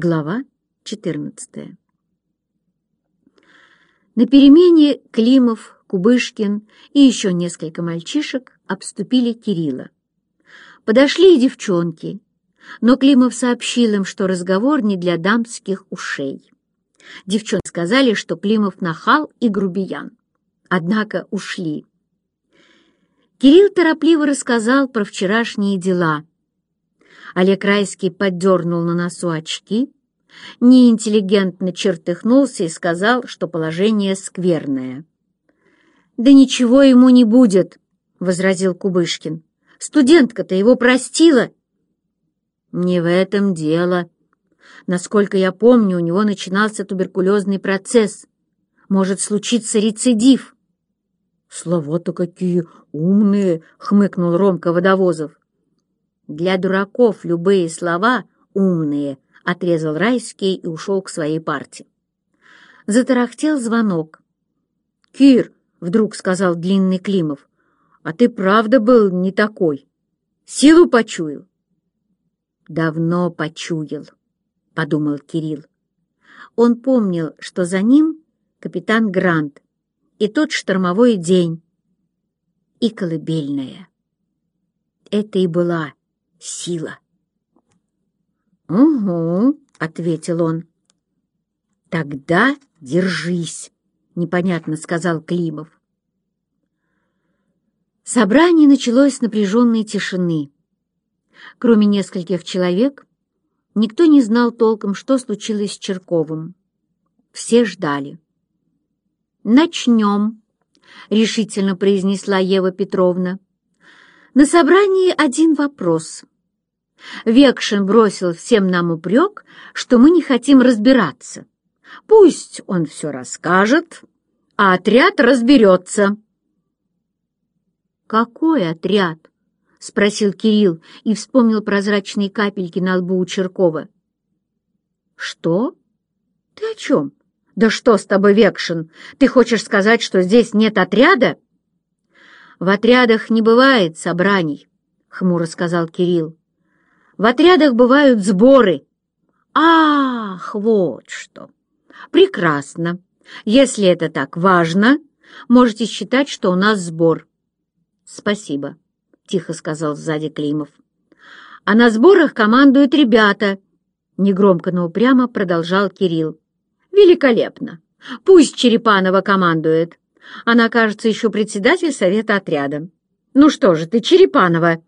Глава 14 На перемене Климов, Кубышкин и еще несколько мальчишек обступили Кирилла. Подошли и девчонки, но Климов сообщил им, что разговор не для дамских ушей. Девчонки сказали, что Климов нахал и грубиян. Однако ушли. Кирилл торопливо рассказал про вчерашние дела. Олег Райский поддернул на носу очки, неинтеллигентно чертыхнулся и сказал, что положение скверное. «Да ничего ему не будет», — возразил Кубышкин. «Студентка-то его простила». «Не в этом дело. Насколько я помню, у него начинался туберкулезный процесс. Может случиться рецидив». «Слова-то какие умные!» — хмыкнул Ромка Водовозов. «Для дураков любые слова умные», — отрезал Райский и ушел к своей парте. Затарахтел звонок. «Кир!» — вдруг сказал длинный Климов. «А ты правда был не такой? Силу почуял?» «Давно почуял», — подумал Кирилл. Он помнил, что за ним капитан Грант — и тот штормовой день, и колыбельная. Это и была сила. «Угу», — ответил он. «Тогда держись», — непонятно сказал Климов. Собрание началось с напряженной тишины. Кроме нескольких человек, никто не знал толком, что случилось с Черковым. Все ждали. «Начнем», — решительно произнесла Ева Петровна. «На собрании один вопрос. Векшин бросил всем нам упрек, что мы не хотим разбираться. Пусть он все расскажет, а отряд разберется». «Какой отряд?» — спросил Кирилл и вспомнил прозрачные капельки на лбу у Черкова. «Что? Ты о чем?» «Да что с тобой, Векшин? Ты хочешь сказать, что здесь нет отряда?» «В отрядах не бывает собраний», — хмуро сказал Кирилл. «В отрядах бывают сборы». «Ах, вот что! Прекрасно. Если это так важно, можете считать, что у нас сбор». «Спасибо», — тихо сказал сзади Климов. «А на сборах командуют ребята», — негромко, но упрямо продолжал Кирилл. Великолепно. Пусть Черепанова командует. Она, кажется, еще председатель совета отряда. Ну что же ты, Черепанова?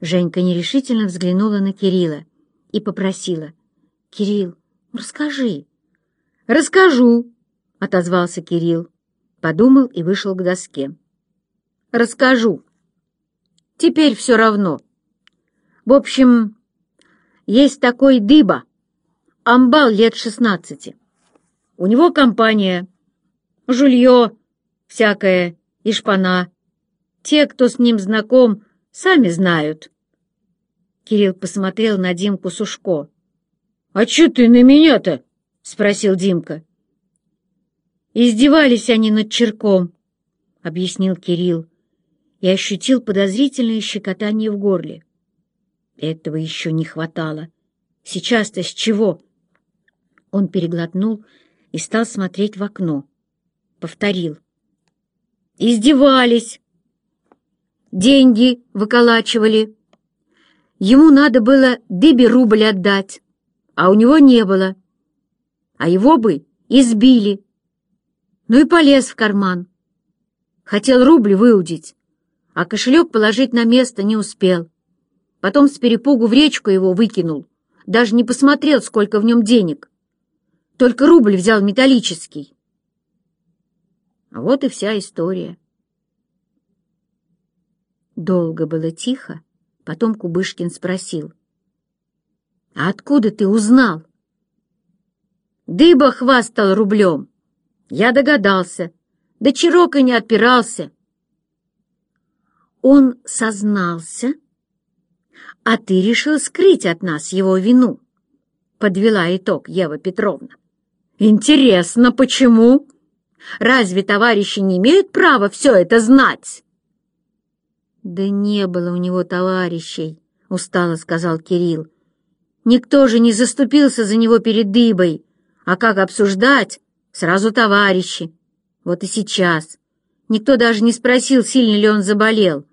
Женька нерешительно взглянула на Кирилла и попросила. «Кирилл, расскажи». «Расскажу», — отозвался Кирилл. Подумал и вышел к доске. «Расскажу. Теперь все равно. В общем, есть такой дыба». Амбал лет шестнадцати. У него компания, жулье всякое и шпана. Те, кто с ним знаком, сами знают. Кирилл посмотрел на Димку Сушко. — А че ты на меня-то? — спросил Димка. Издевались они над черком, — объяснил Кирилл и ощутил подозрительное щекотание в горле. Этого еще не хватало. Сейчас-то с чего? — он переглотнул и стал смотреть в окно. Повторил. «Издевались! Деньги выколачивали. Ему надо было Дыбе рубль отдать, а у него не было. А его бы избили. Ну и полез в карман. Хотел рубль выудить, а кошелек положить на место не успел. Потом с перепугу в речку его выкинул, даже не посмотрел, сколько в нем денег. Только рубль взял металлический. Вот и вся история. Долго было тихо, потом Кубышкин спросил. «А откуда ты узнал?» «Дыба хвастал рублем. Я догадался. Да Чирок и не отпирался». Он сознался, а ты решил скрыть от нас его вину, — подвела итог Ева Петровна. «Интересно, почему? Разве товарищи не имеют права все это знать?» «Да не было у него товарищей», — устало сказал Кирилл. Никто же не заступился за него перед дыбой. А как обсуждать? Сразу товарищи. Вот и сейчас. Никто даже не спросил, сильно ли он заболел.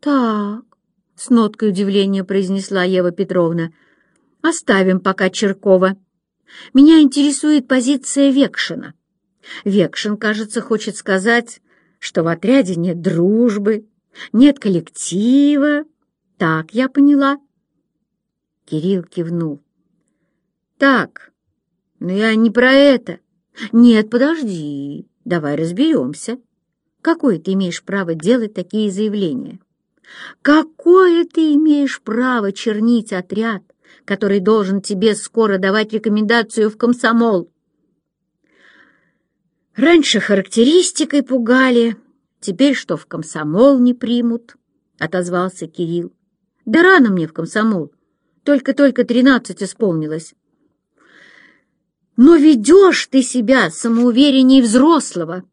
«Так», — с ноткой удивления произнесла Ева Петровна, — «оставим пока Черкова. Меня интересует позиция Векшина. Векшин, кажется, хочет сказать, что в отряде нет дружбы, нет коллектива. Так я поняла». Кирилл кивнул. «Так, но я не про это. Нет, подожди, давай разберемся. Какое ты имеешь право делать такие заявления? Какое ты имеешь право чернить отряд, который должен тебе скоро давать рекомендацию в комсомол? Раньше характеристикой пугали, теперь что в комсомол не примут, — отозвался Кирилл. Да рано мне в комсомол, только-только тринадцать исполнилось. Но ведешь ты себя самоуверенней взрослого.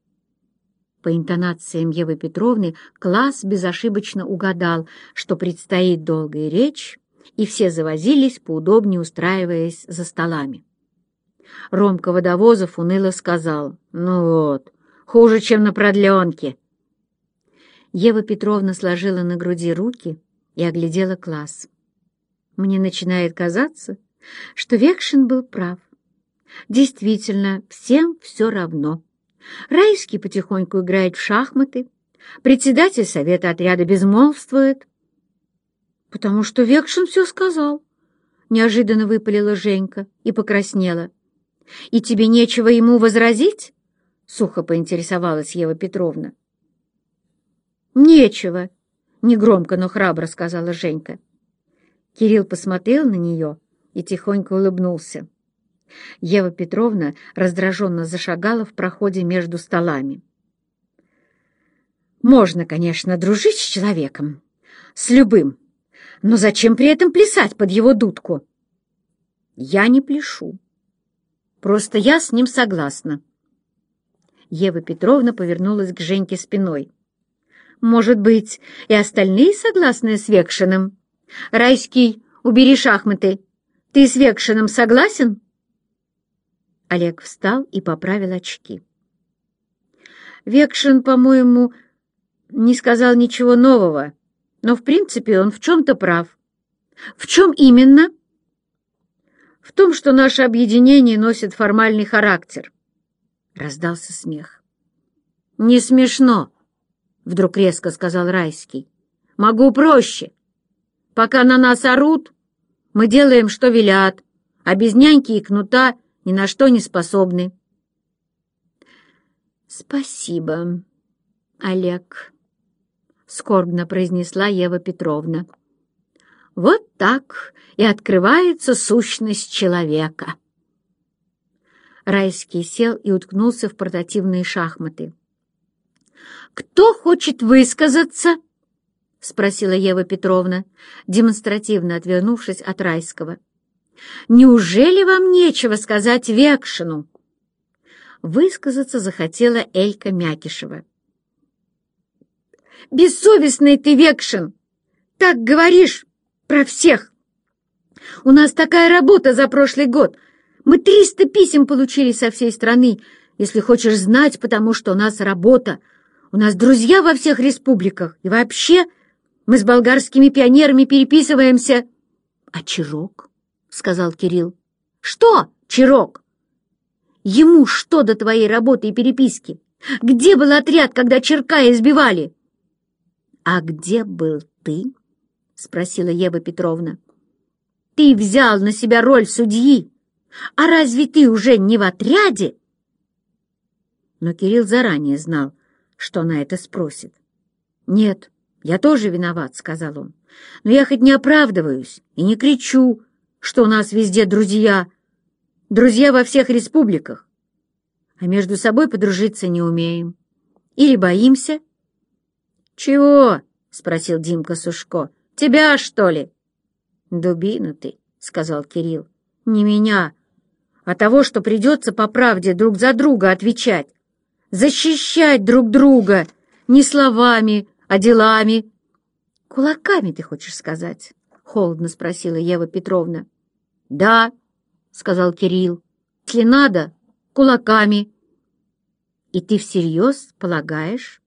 По интонациям Евы Петровны класс безошибочно угадал, что предстоит долгая речь, и все завозились, поудобнее устраиваясь за столами. Ромка Водовозов уныло сказал, «Ну вот, хуже, чем на продленке». Ева Петровна сложила на груди руки и оглядела класс. Мне начинает казаться, что Векшин был прав. Действительно, всем все равно. Райский потихоньку играет в шахматы, председатель совета отряда безмолвствует. «Потому что Векшин все сказал», — неожиданно выпалила Женька и покраснела. «И тебе нечего ему возразить?» — сухо поинтересовалась Ева Петровна. «Нечего», — негромко, но храбро сказала Женька. Кирилл посмотрел на нее и тихонько улыбнулся. Ева Петровна раздраженно зашагала в проходе между столами. «Можно, конечно, дружить с человеком, с любым, но зачем при этом плясать под его дудку?» «Я не пляшу. Просто я с ним согласна». Ева Петровна повернулась к Женьке спиной. «Может быть, и остальные согласны с Векшиным? Райский, убери шахматы. Ты с Векшиным согласен?» Олег встал и поправил очки. Векшин, по-моему, не сказал ничего нового, но в принципе он в чем-то прав. В чем именно? В том, что наше объединение носит формальный характер. Раздался смех. Не смешно, вдруг резко сказал Райский. Могу проще. Пока на нас орут, мы делаем, что велят, а без няньки и кнута ни на что не способны. «Спасибо, Олег», — скорбно произнесла Ева Петровна. «Вот так и открывается сущность человека». Райский сел и уткнулся в портативные шахматы. «Кто хочет высказаться?» — спросила Ева Петровна, демонстративно отвернувшись от Райского. Неужели вам нечего сказать Векшину?» Высказаться захотела Элька Мякишева. «Бессовестный ты, Векшин! Так говоришь про всех! У нас такая работа за прошлый год! Мы триста писем получили со всей страны, если хочешь знать, потому что у нас работа. У нас друзья во всех республиках, и вообще мы с болгарскими пионерами переписываемся. А Чирок?» — сказал Кирилл. «Что, Чирок? Ему что до твоей работы и переписки? Где был отряд, когда Черка избивали?» «А где был ты?» — спросила Ева Петровна. «Ты взял на себя роль судьи. А разве ты уже не в отряде?» Но Кирилл заранее знал, что она это спросит. «Нет, я тоже виноват», — сказал он. «Но я хоть не оправдываюсь и не кричу, что у нас везде друзья, друзья во всех республиках, а между собой подружиться не умеем. Или боимся? — Чего? — спросил Димка Сушко. — Тебя, что ли? — Дубина ты, — сказал Кирилл. — Не меня, а того, что придется по правде друг за друга отвечать, защищать друг друга не словами, а делами. Кулаками, ты хочешь сказать? холодно спросила Ева Петровна. «Да», — сказал Кирилл, — «если надо, кулаками». «И ты всерьез полагаешь,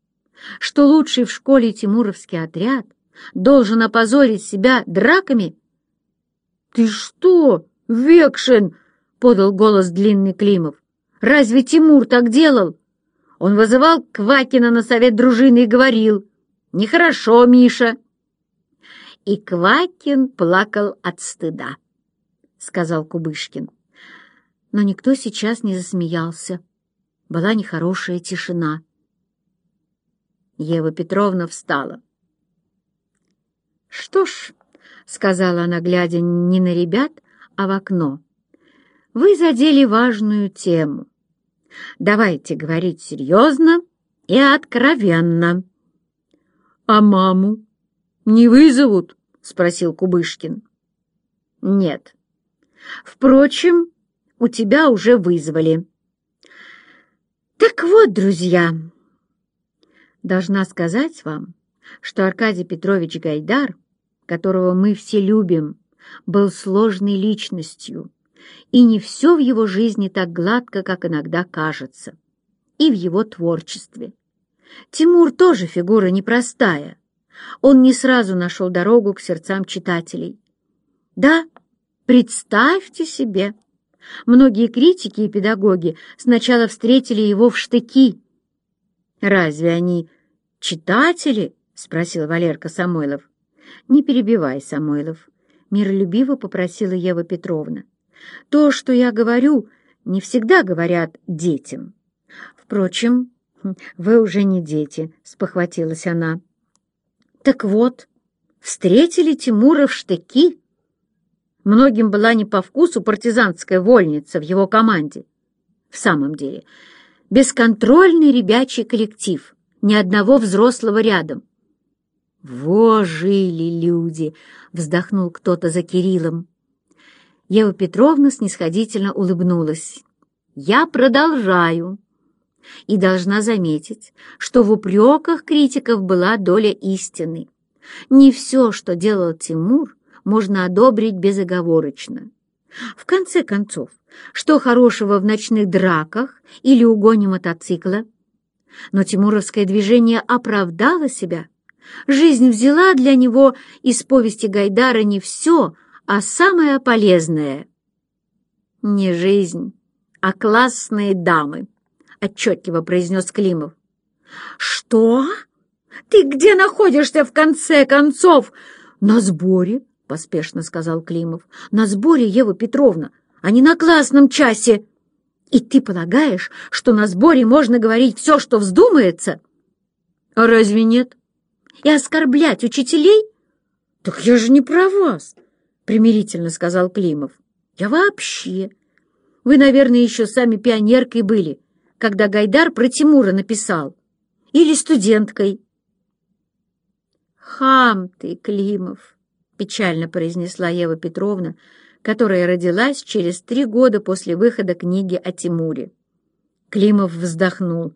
что лучший в школе тимуровский отряд должен опозорить себя драками?» «Ты что, Векшин?» — подал голос длинный Климов. «Разве Тимур так делал?» Он вызывал Квакина на совет дружины и говорил, «Нехорошо, Миша». И Квакин плакал от стыда, — сказал Кубышкин. Но никто сейчас не засмеялся. Была нехорошая тишина. Ева Петровна встала. «Что ж», — сказала она, глядя не на ребят, а в окно, — «вы задели важную тему. Давайте говорить серьезно и откровенно». «А маму не вызовут?» — спросил Кубышкин. «Нет. Впрочем, у тебя уже вызвали». «Так вот, друзья, должна сказать вам, что Аркадий Петрович Гайдар, которого мы все любим, был сложной личностью, и не все в его жизни так гладко, как иногда кажется, и в его творчестве. Тимур тоже фигура непростая. Он не сразу нашел дорогу к сердцам читателей. Да, представьте себе, многие критики и педагоги сначала встретили его в штыки. «Разве они читатели?» — спросил Валерка Самойлов. «Не перебивай, Самойлов», — миролюбиво попросила Ева Петровна. «То, что я говорю, не всегда говорят детям. Впрочем, вы уже не дети», — спохватилась она. Так вот, встретили Тимура в штыки. Многим была не по вкусу партизанская вольница в его команде. В самом деле, бесконтрольный ребячий коллектив, ни одного взрослого рядом. «Во жили люди!» — вздохнул кто-то за Кириллом. Ева Петровна снисходительно улыбнулась. «Я продолжаю и должна заметить, что в упреках критиков была доля истины. Не все, что делал Тимур, можно одобрить безоговорочно. В конце концов, что хорошего в ночных драках или угоне мотоцикла? Но тимуровское движение оправдало себя. Жизнь взяла для него из повести Гайдара не все, а самое полезное. Не жизнь, а классные дамы. — отчетливо произнес Климов. «Что? Ты где находишься в конце концов?» «На сборе», — поспешно сказал Климов. «На сборе, Ева Петровна, а не на классном часе». «И ты полагаешь, что на сборе можно говорить все, что вздумается?» «А разве нет?» «И оскорблять учителей?» «Так я же не про вас», — примирительно сказал Климов. «Я вообще. Вы, наверное, еще сами пионеркой были» когда Гайдар про Тимура написал. Или студенткой. «Хам ты, Климов!» — печально произнесла Ева Петровна, которая родилась через три года после выхода книги о Тимуре. Климов вздохнул.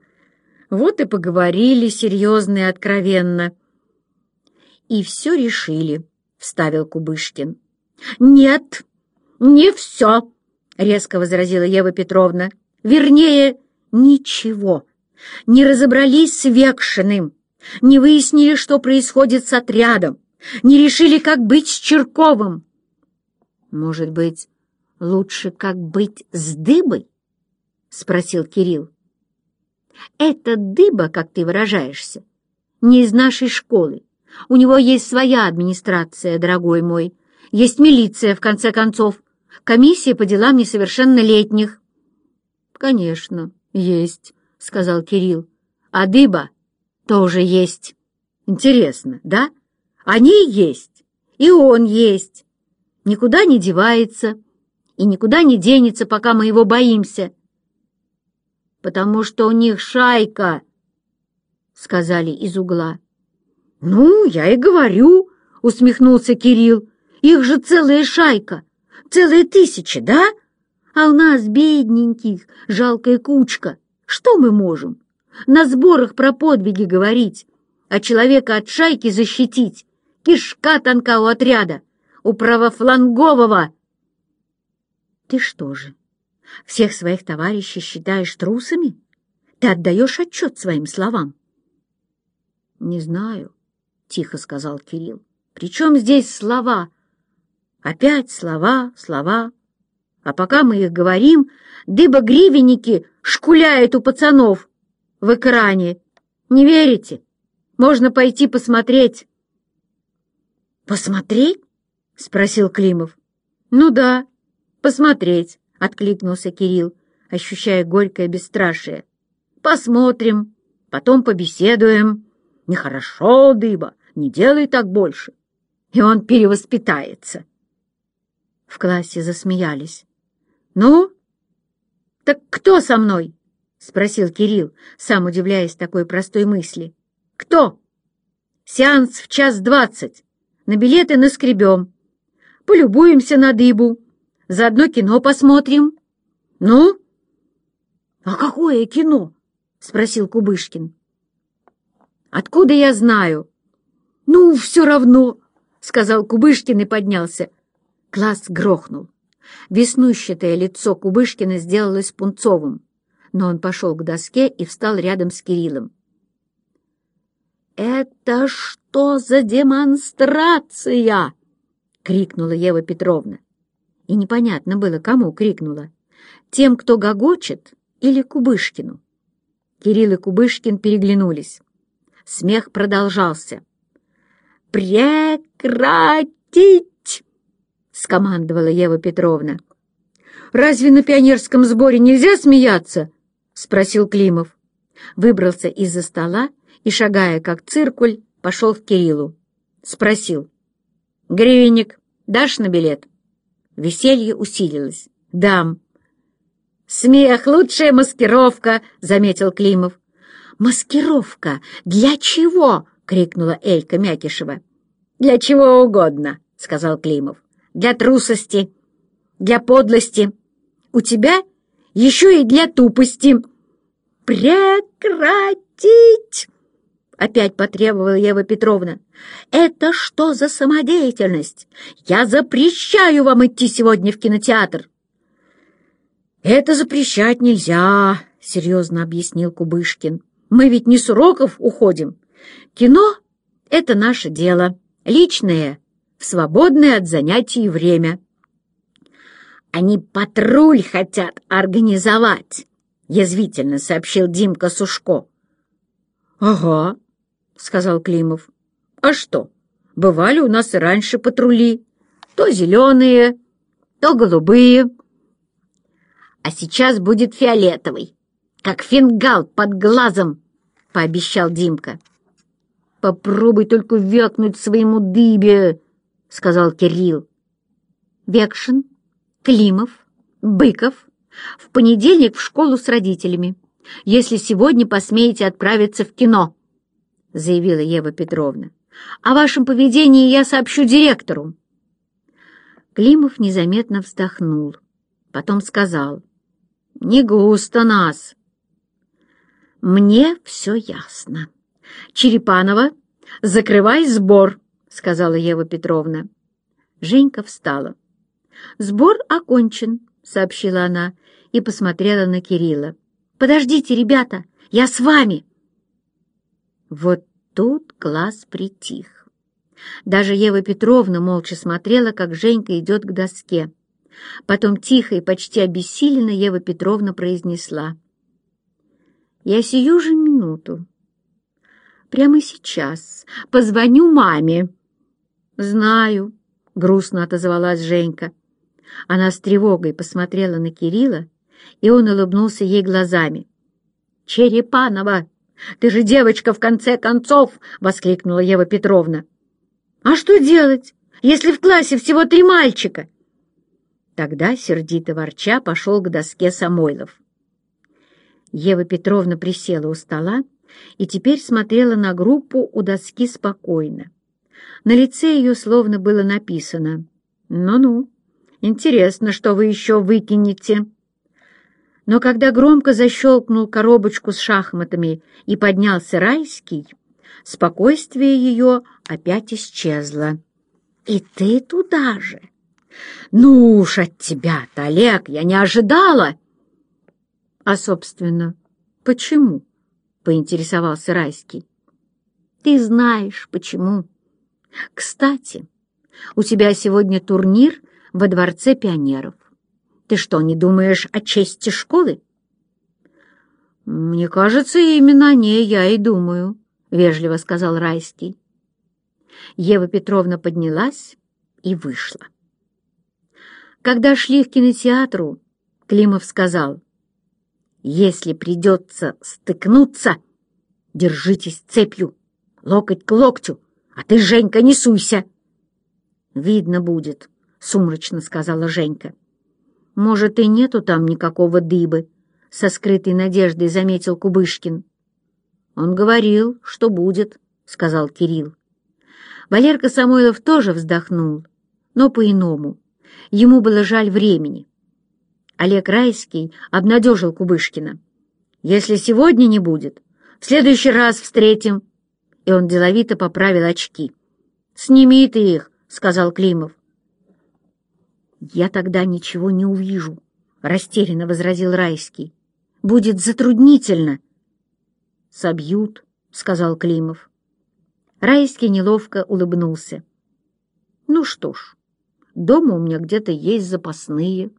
Вот и поговорили серьезно и откровенно. «И все решили», — вставил Кубышкин. «Нет, не все», — резко возразила Ева Петровна. «Вернее, Ничего. Не разобрались с Векшиным, не выяснили, что происходит с отрядом, не решили, как быть с Черковым. Может быть, лучше как быть с дыбой? — спросил Кирилл. Это дыба, как ты выражаешься, не из нашей школы. У него есть своя администрация, дорогой мой. Есть милиция, в конце концов. Комиссия по делам несовершеннолетних. Конечно, «Есть», — сказал Кирилл. «А дыба тоже есть». «Интересно, да? Они есть, и он есть. Никуда не девается и никуда не денется, пока мы его боимся». «Потому что у них шайка», — сказали из угла. «Ну, я и говорю», — усмехнулся Кирилл. «Их же целая шайка, целые тысячи, да?» А у нас, бедненьких, жалкая кучка. Что мы можем? На сборах про подвиги говорить, а человека от шайки защитить. Кишка тонка у отряда. у правофлангового. Ты что же, всех своих товарищей считаешь трусами? Ты отдаешь отчет своим словам? Не знаю, — тихо сказал Кирилл. При чем здесь слова? Опять слова, слова. А пока мы их говорим, дыба-гривенники шкуляют у пацанов в экране. Не верите? Можно пойти посмотреть. «Посмотреть?» — спросил Климов. «Ну да, посмотреть», — откликнулся Кирилл, ощущая горькое бесстрашие. «Посмотрим, потом побеседуем. Нехорошо, дыба, не делай так больше». И он перевоспитается. В классе засмеялись. «Ну, так кто со мной?» — спросил Кирилл, сам удивляясь такой простой мысли. «Кто?» «Сеанс в час двадцать. На билеты наскребем. Полюбуемся на дыбу. Заодно кино посмотрим. Ну?» «А какое кино?» — спросил Кубышкин. «Откуда я знаю?» «Ну, все равно», — сказал Кубышкин и поднялся. Класс грохнул. Веснущатое лицо Кубышкина сделалось пунцовым, но он пошел к доске и встал рядом с Кириллом. «Это что за демонстрация?» — крикнула Ева Петровна. И непонятно было, кому крикнула. Тем, кто гогочет, или Кубышкину. Кирилл и Кубышкин переглянулись. Смех продолжался. «Прекратить!» — скомандовала Ева Петровна. «Разве на пионерском сборе нельзя смеяться?» — спросил Климов. Выбрался из-за стола и, шагая как циркуль, пошел к Кириллу. Спросил. «Гривенник, дашь на билет?» Веселье усилилось. «Дам». «Смех — лучшая маскировка», — заметил Климов. «Маскировка? Для чего?» — крикнула Элька Мякишева. «Для чего угодно», — сказал Климов для трусости, для подлости. У тебя еще и для тупости. Прекратить! Опять потребовала Ева Петровна. «Это что за самодеятельность? Я запрещаю вам идти сегодня в кинотеатр!» «Это запрещать нельзя», — серьезно объяснил Кубышкин. «Мы ведь не с уроков уходим. Кино — это наше дело, личное, свободное от занятий время. «Они патруль хотят организовать», — язвительно сообщил Димка Сушко. «Ага», — сказал Климов. «А что, бывали у нас и раньше патрули, то зеленые, то голубые. А сейчас будет фиолетовый, как фингал под глазом», — пообещал Димка. «Попробуй только вякнуть своему дыбе», — сказал Кирилл. Векшин, Климов, Быков в понедельник в школу с родителями, если сегодня посмеете отправиться в кино, — заявила Ева Петровна. О вашем поведении я сообщу директору. Климов незаметно вздохнул, потом сказал, — Не густо нас. Мне все ясно. Черепанова, закрывай сбор. — сказала Ева Петровна. Женька встала. «Сбор окончен», — сообщила она и посмотрела на Кирилла. «Подождите, ребята, я с вами!» Вот тут класс притих. Даже Ева Петровна молча смотрела, как Женька идет к доске. Потом тихо и почти обессиленно Ева Петровна произнесла. «Я сию же минуту, прямо сейчас, позвоню маме». «Знаю», — грустно отозвалась Женька. Она с тревогой посмотрела на Кирилла, и он улыбнулся ей глазами. «Черепанова! Ты же девочка, в конце концов!» — воскликнула Ева Петровна. «А что делать, если в классе всего три мальчика?» Тогда, сердито ворча, пошел к доске Самойлов. Ева Петровна присела у стола и теперь смотрела на группу у доски спокойно. На лице ее словно было написано «Ну-ну, интересно, что вы еще выкинете». Но когда громко защелкнул коробочку с шахматами и поднялся райский, спокойствие ее опять исчезло. И ты туда же? Ну уж от тебя-то, Олег, я не ожидала. А, собственно, почему? Поинтересовался Райский. Ты знаешь, почему. Кстати, у тебя сегодня турнир во Дворце пионеров. Ты что, не думаешь о чести школы? Мне кажется, именно о ней я и думаю, — вежливо сказал Райский. Ева Петровна поднялась и вышла. Когда шли к кинотеатру, Климов сказал, «Если придется стыкнуться, держитесь цепью, локоть к локтю, а ты, Женька, не суйся!» «Видно будет», — сумрачно сказала Женька. «Может, и нету там никакого дыбы», — со скрытой надеждой заметил Кубышкин. «Он говорил, что будет», — сказал Кирилл. Валерка Самойлов тоже вздохнул, но по-иному. Ему было жаль времени. Олег Райский обнадежил Кубышкина. «Если сегодня не будет, в следующий раз встретим». И он деловито поправил очки. «Сними ты их», — сказал Климов. «Я тогда ничего не увижу», — растерянно возразил Райский. «Будет затруднительно». «Собьют», — сказал Климов. Райский неловко улыбнулся. «Ну что ж, дома у меня где-то есть запасные».